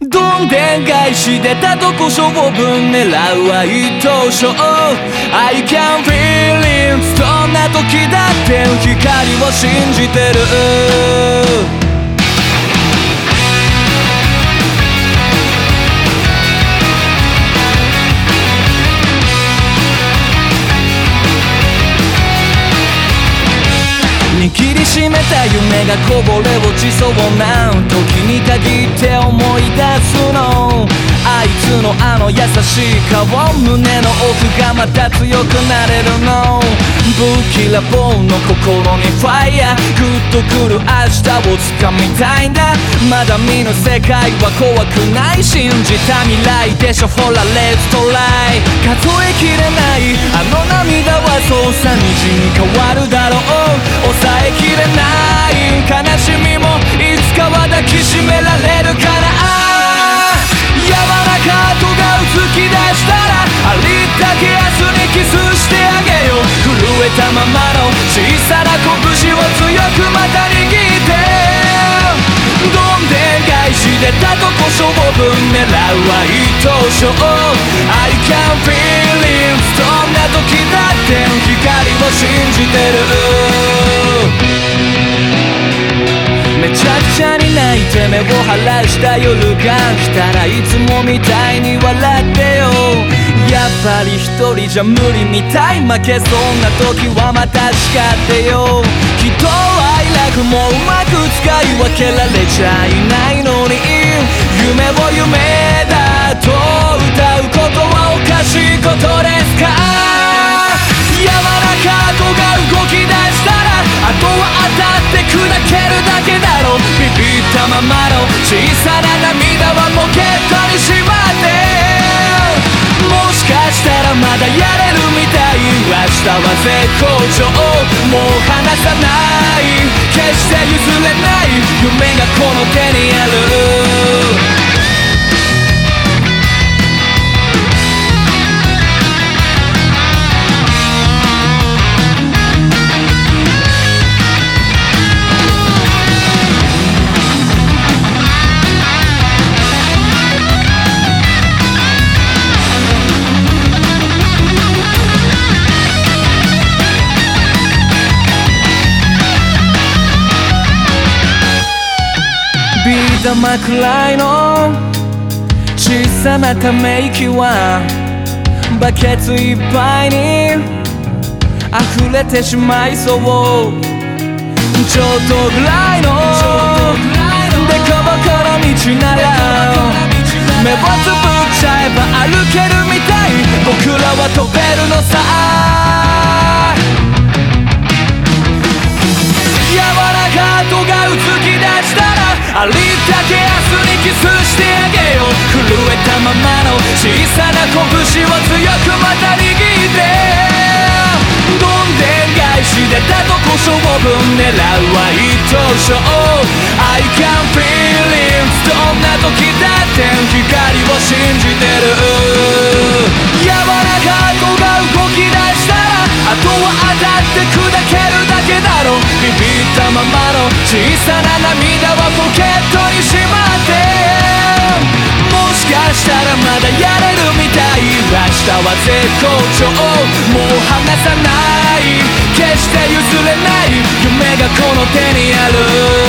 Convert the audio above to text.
どんでん返してたとこ勝負狙うは一等賞。I can feel it どんな時だって光を信じてる。しめた夢がこぼれ落ちそうな時に限って思い出すの。あいつのあの優しい顔胸の奥がまた強くなれるの。不気らぼうの心にファイヤー。グッとくる明日を掴みたいんだ。まだ見ぬ世界は怖くない信じた未来でしょ。ほらレッツトライ。数えきれない。あの涙はそうさ虹に変わるだろう。小さな拳を強くまた握ってどんでん返しでたとこ勝負狙うは一等賞 I can feel it どんな時だって光を信じてる。めちゃくちゃに泣いて目を晴らした夜が来たらいつもみたいに笑ってよ。やっぱり一人じゃ無理みたい。負けそうな時はまた叱ってよ。きっと愛楽もうまく使い分けられちゃいないのに。夢を夢だと歌うことはおかしいことですか？柔らか子が動き出したらあとは当たって砕けるだけだろ。うビビったままの小さな涙はポケットまだやれるみたい。明日は絶好調。もう離さない。決して譲れない。玉くらいの小さなため息はバケツいっぱいに溢れてしまいそう。ちょっとぐらいの。デコボコの道なら目をつぶっちゃえば歩けるみたい。僕らは飛べるのさ。ありったけ明日にキスしてあげよう。震えたままの小さな拳を強くまた握ってどんでん返しでたとこ勝負狙うは一等賞 I can feel it どんな時だって砕けるだけだろ。ビビったままの小さな涙はポケットにしまって。もしかしたらまだやれるみたい。明日は絶好調。もう離さない。決して譲れない。夢がこの手にある。